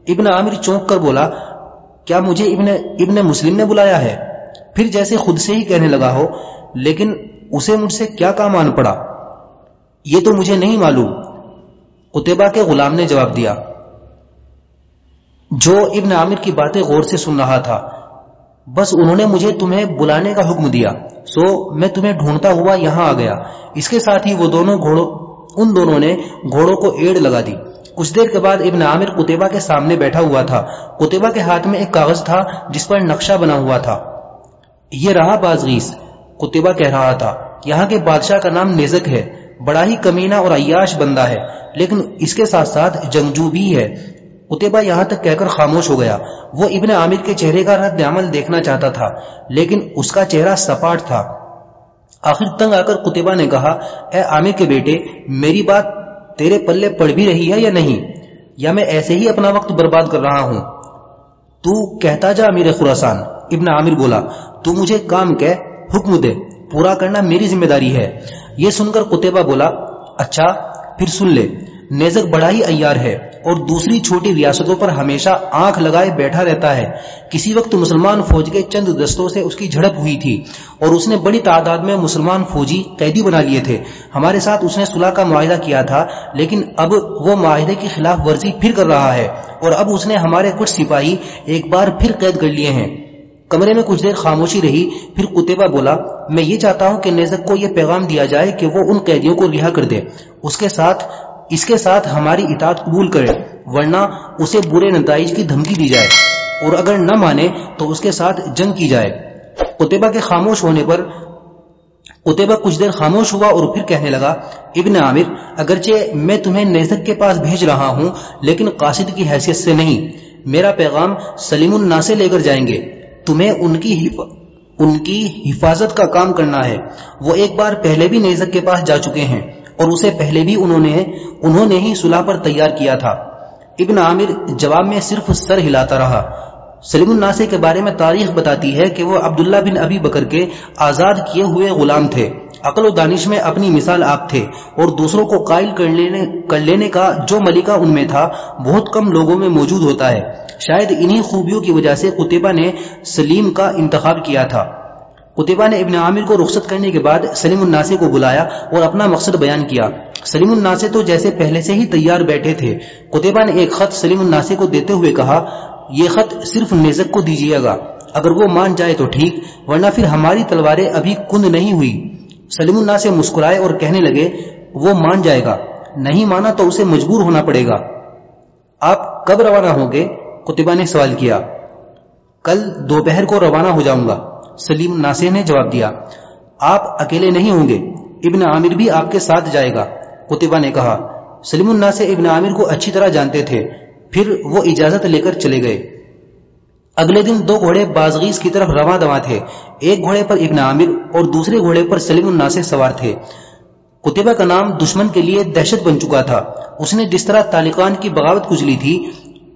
ابن عامر چونک کر بولا کیا مجھے ابن ابن مسلم نے بلایا ہے؟ پھر جیسے خود سے ہی کہنے لگا ہو، لیکن اسے مجھ سے کیا کام آن پڑا؟ یہ تو مجھے نہیں معلوم۔ قطبہ کے غلام نے جواب دیا۔ جو ابن عامر کی باتیں غور سے سن رہا تھا، بس انہوں نے مجھے تمہیں بلانے کا حکم دیا۔ سو میں تمہیں ڈھونڈتا ہوا یہاں آ گیا۔ اس کے ساتھ ہی وہ دونوں گھوڑوں ان دونوں نے گھوڑوں کو ایڑ لگا دی۔ کچھ دیر کے بعد ابن عامر کتبہ کے سامنے بیٹھا ہوا تھا۔ کتبہ کے ہاتھ میں ایک کاغذ تھا جس پر نقشہ بنا ہوا تھا۔ یہ رہا بازغیس کتبہ کہہ رہا تھا۔ یہاں کے بادشاہ کا نام نیزک ہے۔ بڑا ہی کمینہ اور عیاش بندہ ہے۔ لیکن اس کے ساتھ ساتھ جنگجو بھی ہے۔ اتبا یہاں تک کہہ کر خاموش ہو گیا۔ وہ ابن عامر کے چہرے کا رد عمل دیکھنا چاہتا تھا، لیکن اس کا چہرہ سپاٹ تھا۔ آخر تنگ آ کر کتبہ نے کہا، اے عامر کے بیٹے، میری بات تیرے پلے پڑ بھی رہی ہے یا نہیں؟ یا میں ایسے ہی اپنا وقت برباد کر رہا ہوں؟ تو کہتا جا امیر خوراسان ابن عامر بولا، تو مجھے کام کے حکم دے، پورا کرنا میری ذمہ داری ہے۔ یہ سن کر کتبہ بولا اچھا پھر سن لے، نیزک بڑا ہی ایار ہے۔ اور دوسری چھوٹی ریاستوں پر ہمیشہ آنکھ لگائے بیٹھا رہتا ہے۔ کسی وقت مسلمان فوج کے چند دستوں سے اس کی جھڑپ ہوئی تھی اور اس نے بڑی تعداد میں مسلمان فوجی قیدی بنا لیے تھے۔ ہمارے ساتھ اس نے صلح کا معاہدہ کیا تھا، لیکن اب وہ معاہدے کی خلاف ورزی پھر کر رہا ہے اور اب اس نے ہمارے کچھ سپاہی ایک بار پھر قید کر لیے ہیں۔ کمرے میں کچھ دیر خاموشی رہی، پھر کتبہ بولا، میں یہ چاہتا ہوں کہ نیزک کو یہ پیغام دیا جائے کہ وہ ان قیدیوں کو رہا کر دے۔ اس کے ساتھ اس کے ساتھ ہماری اطاعت قبول کرے، ورنہ اسے برے نتائج کی دھمکی دی جائے۔ اور اگر نہ مانے تو اس کے ساتھ جنگ کی جائے۔ قطبہ کے خاموش ہونے پر، قطبہ کچھ دیر خاموش ہوا اور پھر کہنے لگا، ابن عامر، اگرچہ میں تمہیں نیزک کے پاس بھیج رہا ہوں، لیکن قاصد کی حیثیت سے نہیں۔ میرا پیغام سلیم النا سے لے کر جائیں گے۔ تمہیں ان کی ان کی حفاظت کا کام کرنا ہے۔ وہ ایک بار پہلے بھی نیزک کے پاس جا چکے ہیں۔ اور اسے پہلے بھی انہوں نے انہوں نے ہی صلح پر تیار کیا تھا۔ ابن عامر جواب میں صرف سر ہلاتا رہا۔ سلیم الناسے کے بارے میں تاریخ بتاتی ہے کہ وہ عبداللہ بن ابی بکر کے آزاد کیے ہوئے غلام تھے۔ عقل و دانش میں اپنی مثال آپ تھے اور دوسروں کو قائل کر لینے کر لینے کا جو ملکہ ان میں تھا، بہت کم لوگوں میں موجود ہوتا ہے۔ شاید انہی خوبیوں کی وجہ سے قطبہ نے سلیم کا انتخاب کیا تھا۔ قطبہ نے ابن عامر کو رخصت کرنے کے بعد سلیم الناسے کو بلایا اور اپنا مقصد بیان کیا۔ سلیم الناسے تو جیسے پہلے سے ہی تیار بیٹھے تھے۔ قطبہ نے ایک خط سلیم الناسے کو دیتے ہوئے کہا، یہ خط صرف نیزک کو دیجیے گا۔ اگر وہ مان جائے تو ٹھیک، ورنہ پھر ہماری تلواریں ابھی کند نہیں ہوئی۔ سلیم الناسے مسکرائے اور کہنے لگے، وہ مان جائے گا۔ نہیں مانا تو اسے مجبور ہونا پڑے گا۔ آپ کب روانہ ہوں گے؟ قطبہ نے سوال کیا۔ کل دوپہر کو روانہ ہو جاؤں گا۔ سلیم ناسے نے جواب دیا، آپ اکیلے نہیں ہوں گے، ابن عامر بھی آپ کے ساتھ جائے گا۔ قطبہ نے کہا، سلیم الناسے ابن عامر کو اچھی طرح جانتے تھے، پھر وہ اجازت لے کر چلے گئے۔ اگلے دن دو گھوڑے بازغیز کی طرف رواں دواں تھے۔ ایک گھوڑے پر ابن عامر اور دوسرے گھوڑے پر سلیم الناسے سوار تھے۔ قطبہ کا نام دشمن کے لیے دہشت بن چکا تھا۔ اس نے جس طرح تالقان کی بغاوت کچلی تھی،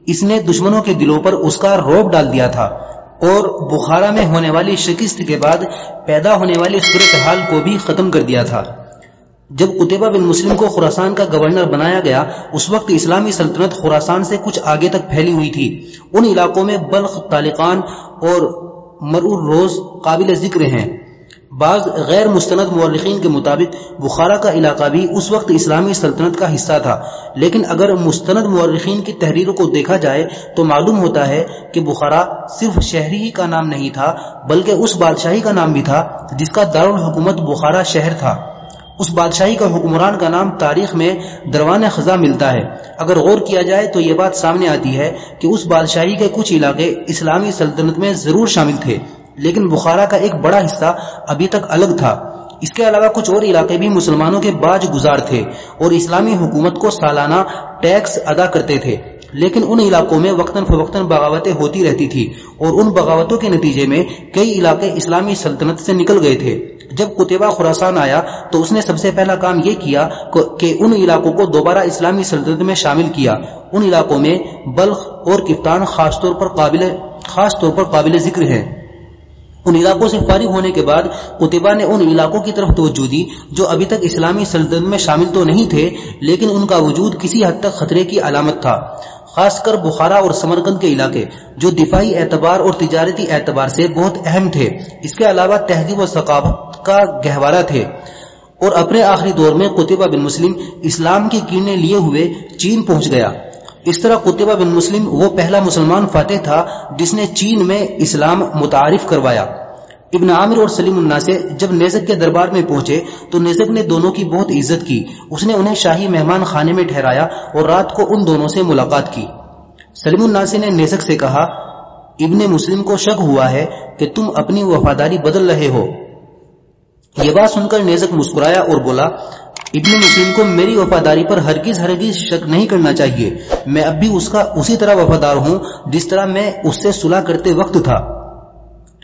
اس نے دشمنوں کے دلوں پر اس کا روب ڈال دیا تھا۔ اور بخارا میں ہونے والی شکست کے بعد پیدا ہونے والی صورتحال کو بھی ختم کر دیا تھا۔ جب قطبہ بن مسلم کو خوراسان کا گورنر بنایا گیا، اس وقت اسلامی سلطنت خوراسان سے کچھ آگے تک پھیلی ہوئی تھی۔ ان علاقوں میں بلخ تالقان اور مرور روز قابل ذکر ہیں۔ بعض غیر مستند مورخین کے مطابق بخارا کا علاقہ بھی اس وقت اسلامی سلطنت کا حصہ تھا۔ لیکن اگر مستند مورخین کی تحریروں کو دیکھا جائے تو معلوم ہوتا ہے کہ بخارا صرف شہری ہی کا نام نہیں تھا، بلکہ اس بادشاہی کا نام بھی تھا، جس کا دارالحکومت بخارا شہر تھا۔ اس بادشاہی کا حکمران کا نام تاریخ میں دروان خزاں ملتا ہے۔ اگر غور کیا جائے تو یہ بات سامنے آتی ہے کہ اس بادشاہی کے کچھ علاقے اسلامی سلطنت میں ضرور شامل تھے۔ لیکن بخارا کا ایک بڑا حصہ ابھی تک الگ تھا۔ اس کے علاوہ کچھ اور علاقے بھی مسلمانوں کے باج گزار تھے اور اسلامی حکومت کو سالانہ ٹیکس ادا کرتے تھے۔ لیکن ان علاقوں میں وقتاً فوقتاً بغاوتیں ہوتی رہتی تھی اور ان بغاوتوں کے نتیجے میں کئی علاقے اسلامی سلطنت سے نکل گئے تھے۔ جب قطبہ خوراسان آیا تو اس نے سب سے پہلا کام یہ کیا کہ ان علاقوں کو دوبارہ اسلامی سلطنت میں شامل کیا۔ ان علاقوں میں بلخ اور کفتان خاص طور پر قابل خاص طور پر قابل ذکر ہیں۔ ان علاقوں سے فارغ ہونے کے بعد قطبہ نے ان علاقوں کی طرف توجہ دی جو ابھی تک اسلامی سلطنت میں شامل تو نہیں تھے، لیکن ان کا وجود کسی حد تک خطرے کی علامت تھا، خاص کر بخارا اور سمرکند کے علاقے، جو دفاعی اعتبار اور تجارتی اعتبار سے بہت اہم تھے۔ اس کے علاوہ تہذیب و ثقافت کا گہوارہ تھے۔ اور اپنے آخری دور میں قطبہ بن مسلم اسلام کی کینے لیے ہوئے چین پہنچ گیا۔ اس طرح قطبہ بن مسلم وہ پہلا مسلمان فاتح تھا جس نے چین میں اسلام متعارف کروایا۔ ابن عامر اور سلیم اللہ سے جب نیزک کے دربار میں پہنچے تو نیزک نے دونوں کی بہت عزت کی۔ اس نے انہیں شاہی مہمان خانے میں ٹھہرایا اور رات کو ان دونوں سے ملاقات کی۔ سلیم الناسی نے نیزک سے کہا، ابن مسلم کو شک ہوا ہے کہ تم اپنی وفاداری بدل رہے ہو۔ یہ بات سن کر نیزک مسکرایا اور بولا ابن مسلم کو میری وفاداری پر ہرگز ہرگز شک نہیں کرنا چاہیے۔ میں اب بھی اس کا اسی طرح وفادار ہوں جس طرح میں اس سے صلح کرتے وقت تھا۔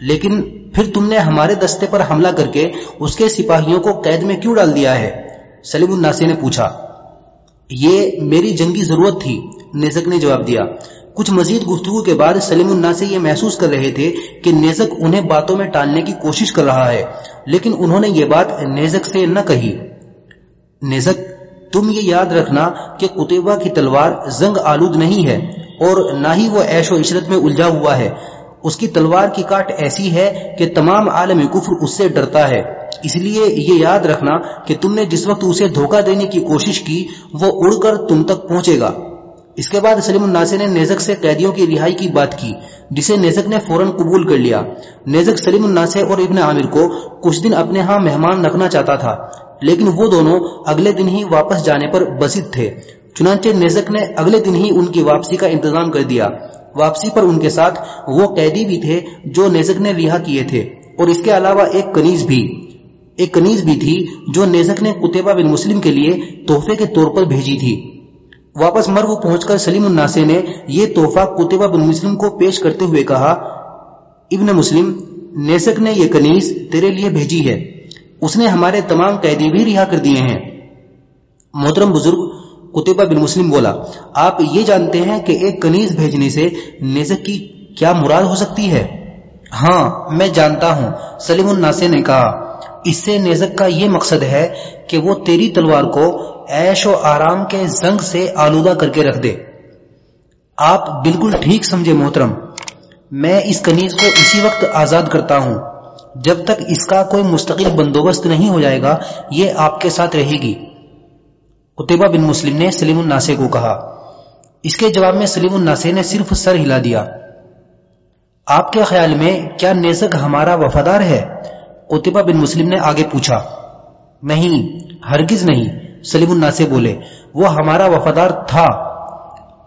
لیکن پھر تم نے ہمارے دستے پر حملہ کر کے اس کے سپاہیوں کو قید میں کیوں ڈال دیا ہے؟ سلیم الناسی نے پوچھا۔ یہ میری جنگی ضرورت تھی، نیزک نے جواب دیا۔ کچھ مزید گفتگو کے بعد سلیم الناسی یہ محسوس کر رہے تھے کہ نیزک انہیں باتوں میں ٹالنے کی کوشش کر رہا ہے، لیکن انہوں نے یہ بات نیزک سے نہ کہی۔ نیزک تم یہ یاد رکھنا کہ قطبہ کی تلوار زنگ آلود نہیں ہے اور نہ ہی وہ عیش و عشرت میں الجھا ہوا ہے۔ اس کی تلوار کی کاٹ ایسی ہے کہ تمام عالم کفر اس سے ڈرتا ہے۔ اس لیے یہ یاد رکھنا کہ تم نے جس وقت اسے دھوکہ دینے کی کوشش کی، وہ اڑ کر تم تک پہنچے گا۔ اس کے بعد سلیم الناصر نے نیزک سے قیدیوں کی رہائی کی بات کی، جسے نیزک نے فوراً قبول کر لیا۔ نیزک سلیم الناصر اور ابن عامر کو کچھ دن اپنے ہاں مہمان رکھنا چاہتا تھا۔ لیکن وہ دونوں اگلے دن ہی واپس جانے پر بسط تھے۔ چنانچہ نیزک نے اگلے دن ہی ان کی واپسی کا انتظام کر دیا۔ واپسی پر ان کے ساتھ وہ قیدی بھی تھے جو نیزک نے رہا کیے تھے، اور اس کے علاوہ ایک کنیز بھی۔ ایک کنیز بھی تھی جو نیزک نے قطبہ بن مسلم کے لیے تحفے کے طور پر بھیجی تھی۔ واپس مرو پہنچ کر سلیم الناسے نے یہ تحفہ قطبہ بن مسلم کو پیش کرتے ہوئے کہا، ابن مسلم نیسک نے یہ کنیز تیرے لیے بھیجی ہے۔ اس نے ہمارے تمام قیدی بھی رہا کر دیے ہیں۔ محترم بزرگ، قطبہ بن مسلم بولا، آپ یہ جانتے ہیں کہ ایک کنیز بھیجنے سے نیزک کی کیا مراد ہو سکتی ہے؟ ہاں میں جانتا ہوں، سلیم الناسے نے کہا، اس سے نیزک کا یہ مقصد ہے کہ وہ تیری تلوار کو و آرام کے زنگ سے آلودہ کر کے رکھ دے۔ آپ بالکل ٹھیک سمجھے محترم، میں اس کنیز کو اسی وقت آزاد کرتا ہوں۔ جب تک اس کا کوئی مستقل بندوبست نہیں ہو جائے گا، یہ آپ کے ساتھ رہے گی۔ قطبہ بن مسلم نے سلیم الناسے کو کہا۔ اس کے جواب میں سلیم الناسے نے صرف سر ہلا دیا۔ آپ کے خیال میں کیا نیزک ہمارا وفادار ہے؟ قطبہ بن مسلم نے آگے پوچھا۔ نہیں، ہرگز نہیں، سلیم الناسے بولے۔ وہ ہمارا وفادار تھا،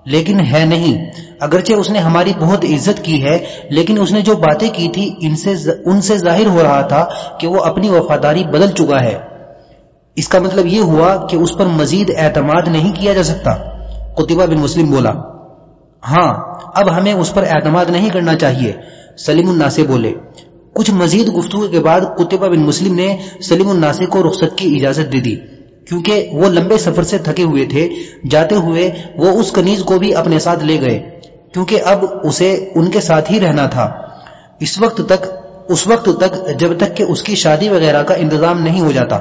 لیکن ہے نہیں۔ اگرچہ اس نے ہماری بہت عزت کی ہے، لیکن اس نے جو باتیں کی تھی، ان سے ان سے ظاہر ہو رہا تھا کہ وہ اپنی وفاداری بدل چکا ہے۔ اس کا مطلب یہ ہوا کہ اس پر مزید اعتماد نہیں کیا جا سکتا۔ قطبہ بن مسلم بولا ہاں اب ہمیں اس پر اعتماد نہیں کرنا چاہیے۔ سلیم الناسے بولے، کچھ مزید گفتگو کے بعد قطبہ بن مسلم نے سلیم الناسے کو رخصت کی اجازت دے دی۔ کیونکہ وہ لمبے سفر سے تھکے ہوئے تھے، جاتے ہوئے وہ اس کنیز کو بھی اپنے ساتھ لے گئے، کیونکہ اب اسے ان کے ساتھ ہی رہنا تھا۔ اس وقت تک، اس وقت تک جب تک کہ اس کی شادی وغیرہ کا انتظام نہیں ہو جاتا۔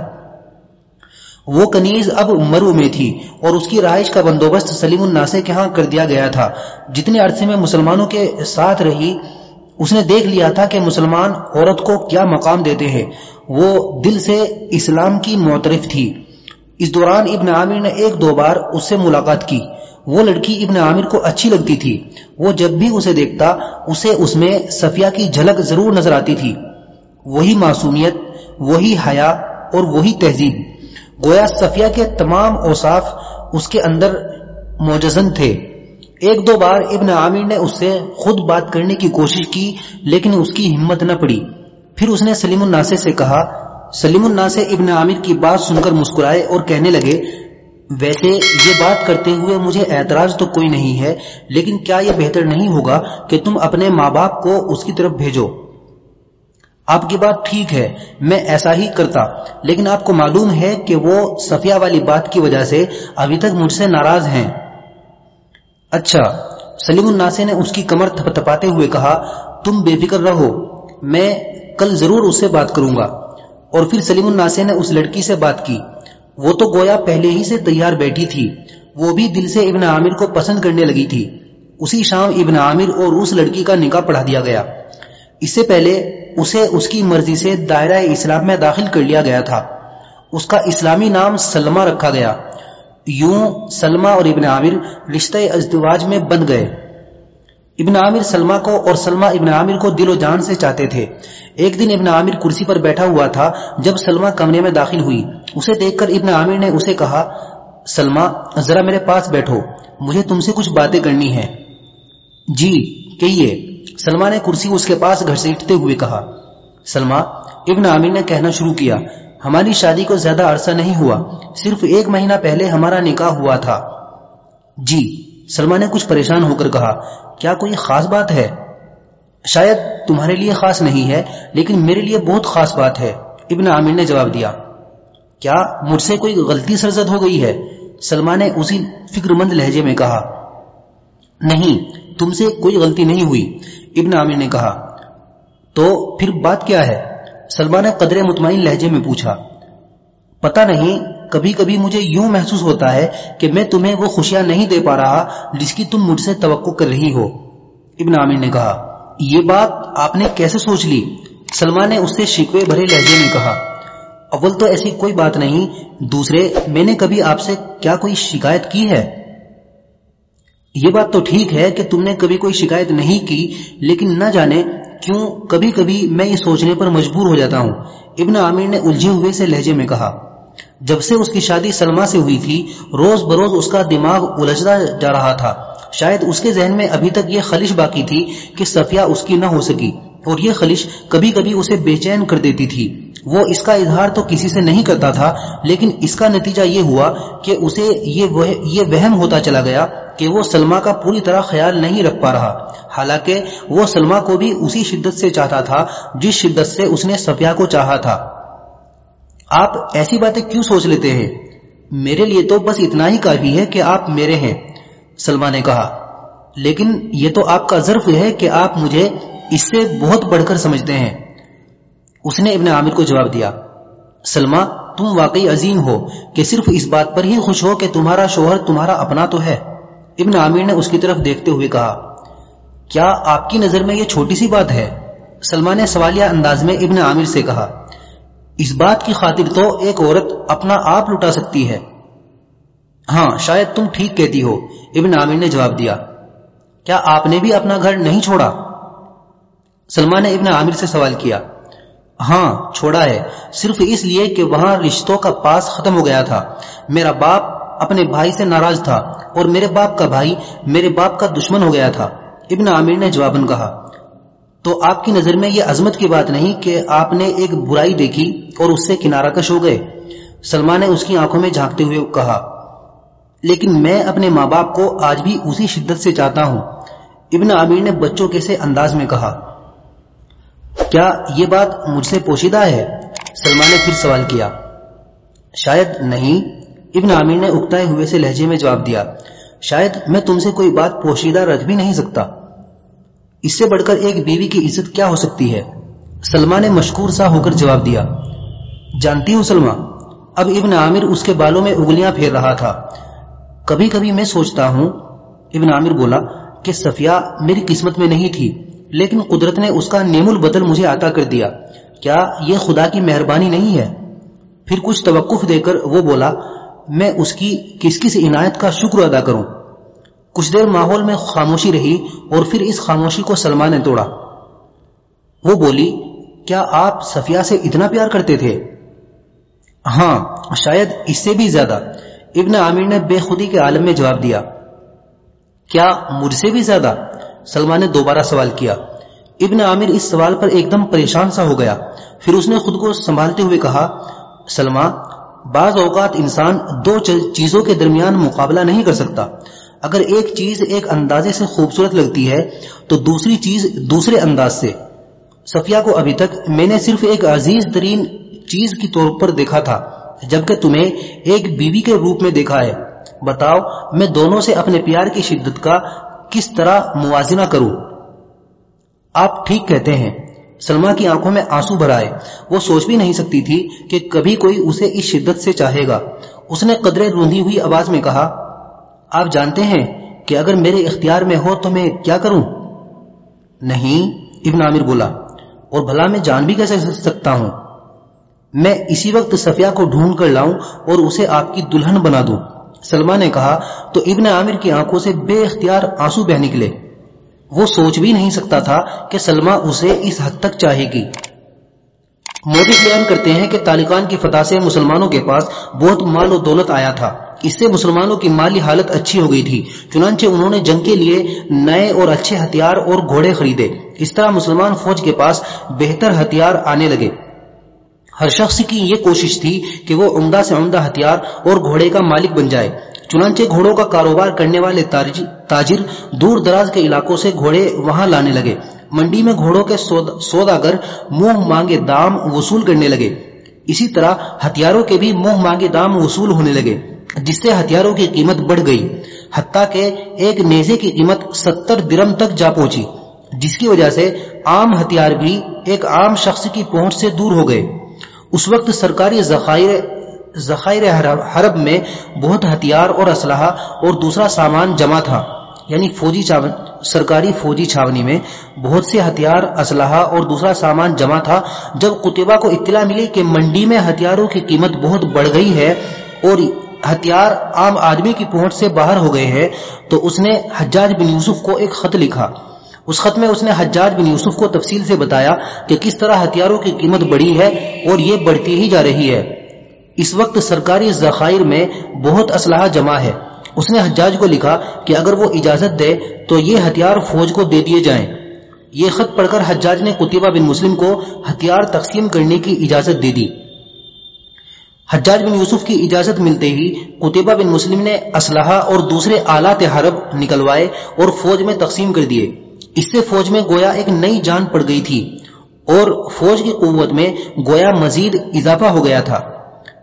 وہ کنیز اب مرو میں تھی اور اس کی رہائش کا بندوبست سلیم الناسے کے ہاں کر دیا گیا تھا۔ جتنے عرصے میں مسلمانوں کے ساتھ رہی، اس نے دیکھ لیا تھا کہ مسلمان عورت کو کیا مقام دیتے ہیں۔ وہ دل سے اسلام کی معترف تھی۔ اس دوران ابن عامر نے ایک دو بار اس سے ملاقات کی۔ وہ لڑکی ابن عامر کو اچھی لگتی تھی۔ وہ جب بھی اسے دیکھتا، اسے اس میں صفیہ کی جھلک ضرور نظر آتی تھی۔ وہی معصومیت، وہی حیا اور وہی تہذیب۔ گویا صفیہ کے تمام اوصاف اس کے اندر موجزن تھے۔ ایک دو بار ابن عامر نے اس سے خود بات کرنے کی کوشش کی، لیکن اس کی ہمت نہ پڑی۔ پھر اس نے سلیم الناسے سے کہا سلیم الناس ابن عامر کی بات سن کر مسکرائے اور کہنے لگے، ویسے یہ بات کرتے ہوئے مجھے اعتراض تو کوئی نہیں ہے، لیکن کیا یہ بہتر نہیں ہوگا کہ تم اپنے ماں باپ کو اس کی طرف بھیجو؟ آپ کی بات ٹھیک ہے، میں ایسا ہی کرتا، لیکن آپ کو معلوم ہے کہ وہ صفیہ والی بات کی وجہ سے ابھی تک مجھ سے ناراض ہیں۔ اچھا سلیم الناسے نے اس کی کمر تھپ تھپاتے ہوئے کہا، تم بے فکر رہو، میں کل ضرور اس سے بات کروں گا۔ اور پھر سلیم الناسے نے اس لڑکی سے بات کی۔ وہ تو گویا پہلے ہی سے تیار بیٹھی تھی۔ وہ بھی دل سے ابن عامر کو پسند کرنے لگی تھی۔ اسی شام ابن عامر اور اس لڑکی کا نکاح پڑھا دیا گیا۔ اس سے پہلے اسے اس کی مرضی سے دائرہ اسلام میں داخل کر لیا گیا تھا۔ اس کا اسلامی نام سلمہ رکھا گیا۔ یوں سلمہ اور ابن عامر رشتہ ازدواج میں بند گئے۔ ابن عامر سلمہ کو اور سلمہ ابن عامر کو دل و جان سے چاہتے تھے۔ ایک دن ابن عامر کرسی پر بیٹھا ہوا تھا جب سلمہ کمرے میں داخل ہوئی۔ اسے دیکھ کر ابن عامر نے اسے کہا، سلمہ، ذرا میرے پاس بیٹھو، مجھے تم سے کچھ باتیں کرنی ہیں۔ جی کہیے۔ سلمہ نے کرسی اس کے پاس گھسیٹتے ہوئے کہا، سلمہ، ابن عامر نے کہنا شروع کیا، ہماری شادی کو زیادہ عرصہ نہیں ہوا، صرف ایک مہینہ پہلے ہمارا نکاح ہوا تھا۔ جی سلمہ نے کچھ پریشان ہو کر کہا کیا کوئی خاص بات ہے؟ شاید تمہارے لیے خاص نہیں ہے، لیکن میرے لیے بہت خاص بات ہے۔ ابن عامر نے جواب دیا، کیا مجھ سے کوئی غلطی سرزد ہو گئی ہے؟ سلمہ نے اسی فکر مند لہجے میں کہا، نہیں، تم سے کوئی غلطی نہیں ہوئی۔ ابن عامر نے کہا، تو پھر بات کیا ہے؟ سلمہ نے قدر مطمئن لہجے میں پوچھا پتا نہیں کبھی کبھی مجھے یوں محسوس ہوتا ہے کہ میں تمہیں وہ خوشیاں نہیں دے پا رہا جس کی تم مجھ سے توقع کر رہی ہو۔ ابن عامر نے کہا، یہ بات آپ نے کیسے سوچ لی؟ سلمان نے اس سے شکوے بھرے لہجے میں کہا، اول تو ایسی کوئی بات نہیں، دوسرے، میں نے کبھی آپ سے کیا کوئی شکایت کی ہے؟ یہ بات تو ٹھیک ہے کہ تم نے کبھی کوئی شکایت نہیں کی، لیکن نہ جانے کیوں کبھی کبھی میں یہ سوچنے پر مجبور ہو جاتا ہوں۔ ابن عامر نے الجھے ہوئے سے لہجے میں کہا جب سے اس کی شادی سلما سے ہوئی تھی، روز بروز اس کا دماغ الجھتا جا رہا تھا۔ شاید اس کے ذہن میں ابھی تک یہ خلش باقی تھی کہ صفیہ اس کی نہ ہو سکی۔ اور یہ خلش کبھی کبھی اسے بے چین کر دیتی تھی۔ وہ اس کا اظہار تو کسی سے نہیں کرتا تھا، لیکن اس کا نتیجہ یہ ہوا کہ اسے یہ وہم ہوتا چلا گیا کہ وہ سلما کا پوری طرح خیال نہیں رکھ پا رہا۔ حالانکہ وہ سلما کو بھی اسی شدت سے چاہتا تھا، جس شدت سے اس نے صفیہ کو چاہا تھا۔ آپ ایسی باتیں کیوں سوچ لیتے ہیں؟ میرے لیے تو بس اتنا ہی کافی ہے کہ آپ میرے ہیں سلما نے کہا۔ لیکن یہ تو آپ کا ظرف ہے کہ آپ مجھے اس سے بہت بڑھ کر سمجھتے ہیں۔ اس نے ابن عامر کو جواب دیا۔ سلما تم واقعی عظیم ہو کہ صرف اس بات پر ہی خوش ہو کہ تمہارا شوہر تمہارا اپنا تو ہے۔ ابن عامر نے اس کی طرف دیکھتے ہوئے کہا۔ کیا آپ کی نظر میں یہ چھوٹی سی بات ہے؟ سلما نے سوالیہ انداز میں ابن عامر سے کہا۔ اس بات کی خاطر تو ایک عورت اپنا آپ لٹا سکتی ہے۔ ہاں شاید تم ٹھیک کہتی ہو۔ ابن عامر نے جواب دیا۔ کیا آپ نے بھی اپنا گھر نہیں چھوڑا؟ سلمان نے ابن عامر سے سوال کیا۔ ہاں چھوڑا ہے۔ صرف اس لیے کہ وہاں رشتوں کا پاس ختم ہو گیا تھا۔ میرا باپ اپنے بھائی سے ناراض تھا اور میرے باپ کا بھائی میرے باپ کا دشمن ہو گیا تھا۔ ابن عامر نے جواباً کہا۔ تو آپ کی نظر میں یہ عظمت کی بات نہیں کہ آپ نے ایک برائی دیکھی اور اس سے کنارہ کش ہو گئے۔ سلمان نے اس کی آنکھوں میں جھانکتے ہوئے کہا، لیکن میں اپنے ماں باپ کو آج بھی اسی شدت سے چاہتا ہوں۔ ابن عامر نے بچوں کے سے انداز میں کہا، کیا یہ بات مجھ سے پوشیدہ ہے؟ سلمان نے پھر سوال کیا، شاید نہیں۔ ابن عامر نے اکتائے ہوئے سے لہجے میں جواب دیا، شاید میں تم سے کوئی بات پوشیدہ رکھ بھی نہیں سکتا۔ اس سے بڑھ کر ایک بیوی کی عزت کیا ہو سکتی ہے؟ سلمان نے مشکور سا ہو کر جواب دیا، جانتی ہوں سلما اب ابن عامر اس کے بالوں میں اگلیاں پھیر رہا تھا۔ کبھی کبھی میں سوچتا ہوں، ابن عامر بولا کہ صفیہ میری قسمت میں نہیں تھی، لیکن قدرت نے اس کا نیم البدل مجھے عطا کر دیا۔ کیا یہ خدا کی مہربانی نہیں ہے؟ پھر کچھ توقف دے کر وہ بولا، میں اس کی کس کس عنایت کا شکر ادا کروں؟ کچھ دیر ماحول میں خاموشی رہی اور پھر اس خاموشی کو سلمان نے توڑا۔ وہ بولی، کیا آپ صفیہ سے اتنا پیار کرتے تھے؟ ہاں شاید اس سے بھی زیادہ۔ ابن عامر نے بے خودی کے عالم میں جواب دیا۔ کیا مجھ سے بھی زیادہ؟ سلمان نے دوبارہ سوال کیا۔ ابن عامر اس سوال پر ایک دم پریشان سا ہو گیا۔ پھر اس نے خود کو سنبھالتے ہوئے کہا سلما بعض اوقات انسان دو چیزوں کے درمیان مقابلہ نہیں کر سکتا۔ اگر ایک چیز ایک اندازے سے خوبصورت لگتی ہے، تو دوسری چیز دوسرے انداز سے۔ صفیہ کو ابھی تک میں نے صرف ایک عزیز ترین چیز کی طور پر دیکھا تھا، جبکہ تمہیں ایک بیوی کے روپ میں دیکھا ہے۔ بتاؤ، میں دونوں سے اپنے پیار کی شدت کا کس طرح موازنہ کروں؟ آپ ٹھیک کہتے ہیں۔ سلما کی آنکھوں میں آنسو بھرائے۔ وہ سوچ بھی نہیں سکتی تھی کہ کبھی کوئی اسے اس شدت سے چاہے گا۔ اس نے قدرے روندی ہوئی آواز میں کہا آپ جانتے ہیں کہ اگر میرے اختیار میں ہو تو میں کیا کروں؟ نہیں، ابن عامر بولا، اور بھلا میں جان بھی کیسے سکتا ہوں؟ میں اسی وقت صفیہ کو ڈھونڈ کر لاؤں اور اسے آپ کی دلہن بنا دوں۔ سلما نے کہا، تو ابن عامر کی آنکھوں سے بے اختیار آنسو بہ نکلے۔ وہ سوچ بھی نہیں سکتا تھا کہ سلما اسے اس حد تک چاہے گی۔ مودی بیان کرتے ہیں کہ تالقان کی فتح سے مسلمانوں کے پاس بہت مال و دولت آیا تھا۔ اس سے مسلمانوں کی مالی حالت اچھی ہو گئی تھی۔ چنانچہ انہوں نے جنگ کے لیے نئے اور اچھے ہتھیار اور گھوڑے خریدے۔ اس طرح مسلمان فوج کے پاس بہتر ہتھیار آنے لگے۔ ہر شخص کی یہ کوشش تھی کہ وہ عمدہ سے عمدہ ہتھیار اور گھوڑے کا مالک بن جائے۔ چنانچہ گھوڑوں کا کاروبار کرنے والے تاجر دور دراز کے علاقوں سے گھوڑے وہاں لانے لگے۔ منڈی میں گھوڑوں کے سوداگر منہ مانگے دام وصول کرنے لگے۔ اسی طرح ہتھیاروں کے بھی منہ مانگے دام وصول ہونے لگے۔ جس سے ہتھیاروں کی قیمت بڑھ گئی، حتیٰ کہ ایک نیزے کی قیمت ستر درم تک جا پہنچی، جس کی وجہ سے عام ہتھیار بھی ایک عام شخص کی پہنچ سے دور ہو گئے۔ اس وقت سرکاری ذخائر ذخائر حرب میں بہت ہتھیار اور اسلحہ اور دوسرا سامان جمع تھا۔ یعنی فوجی سرکاری فوجی چھاونی میں بہت سے ہتھیار، اسلحہ اور دوسرا سامان جمع تھا، جب قطبہ کو اطلاع ملی کہ منڈی میں ہتھیاروں کی قیمت بہت بڑھ گئی ہے اور ہتھیار عام آدمی کی پہنچ سے باہر ہو گئے ہیں، تو اس نے حجاج بن یوسف کو ایک خط لکھا۔ اس خط میں اس نے حجاج بن یوسف کو تفصیل سے بتایا کہ کس طرح ہتھیاروں کی قیمت بڑھی ہے اور یہ بڑھتی ہی جا رہی ہے۔ اس وقت سرکاری ذخائر میں بہت اسلحہ جمع ہے۔ اس نے حجاج کو لکھا کہ اگر وہ اجازت دے تو یہ ہتھیار فوج کو دے دیے جائیں۔ یہ خط پڑھ کر حجاج نے قطبہ بن مسلم کو ہتھیار تقسیم کرنے کی اجازت دے دی۔ حجاج بن یوسف کی اجازت ملتے ہی قطبہ بن مسلم نے اسلحہ اور دوسرے آلات حرب نکلوائے اور فوج میں تقسیم کر دیے۔ اس سے فوج میں گویا ایک نئی جان پڑ گئی تھی اور فوج کی قوت میں گویا مزید اضافہ ہو گیا تھا۔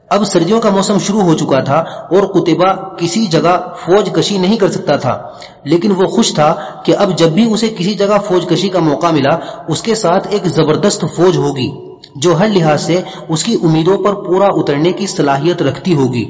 اب سردیوں کا موسم شروع ہو چکا تھا اور قطبہ کسی جگہ فوج کشی نہیں کر سکتا تھا، لیکن وہ خوش تھا کہ اب جب بھی اسے کسی جگہ فوج کشی کا موقع ملا، اس کے ساتھ ایک زبردست فوج ہوگی۔ جو ہر لحاظ سے اس کی امیدوں پر پورا اترنے کی صلاحیت رکھتی ہوگی۔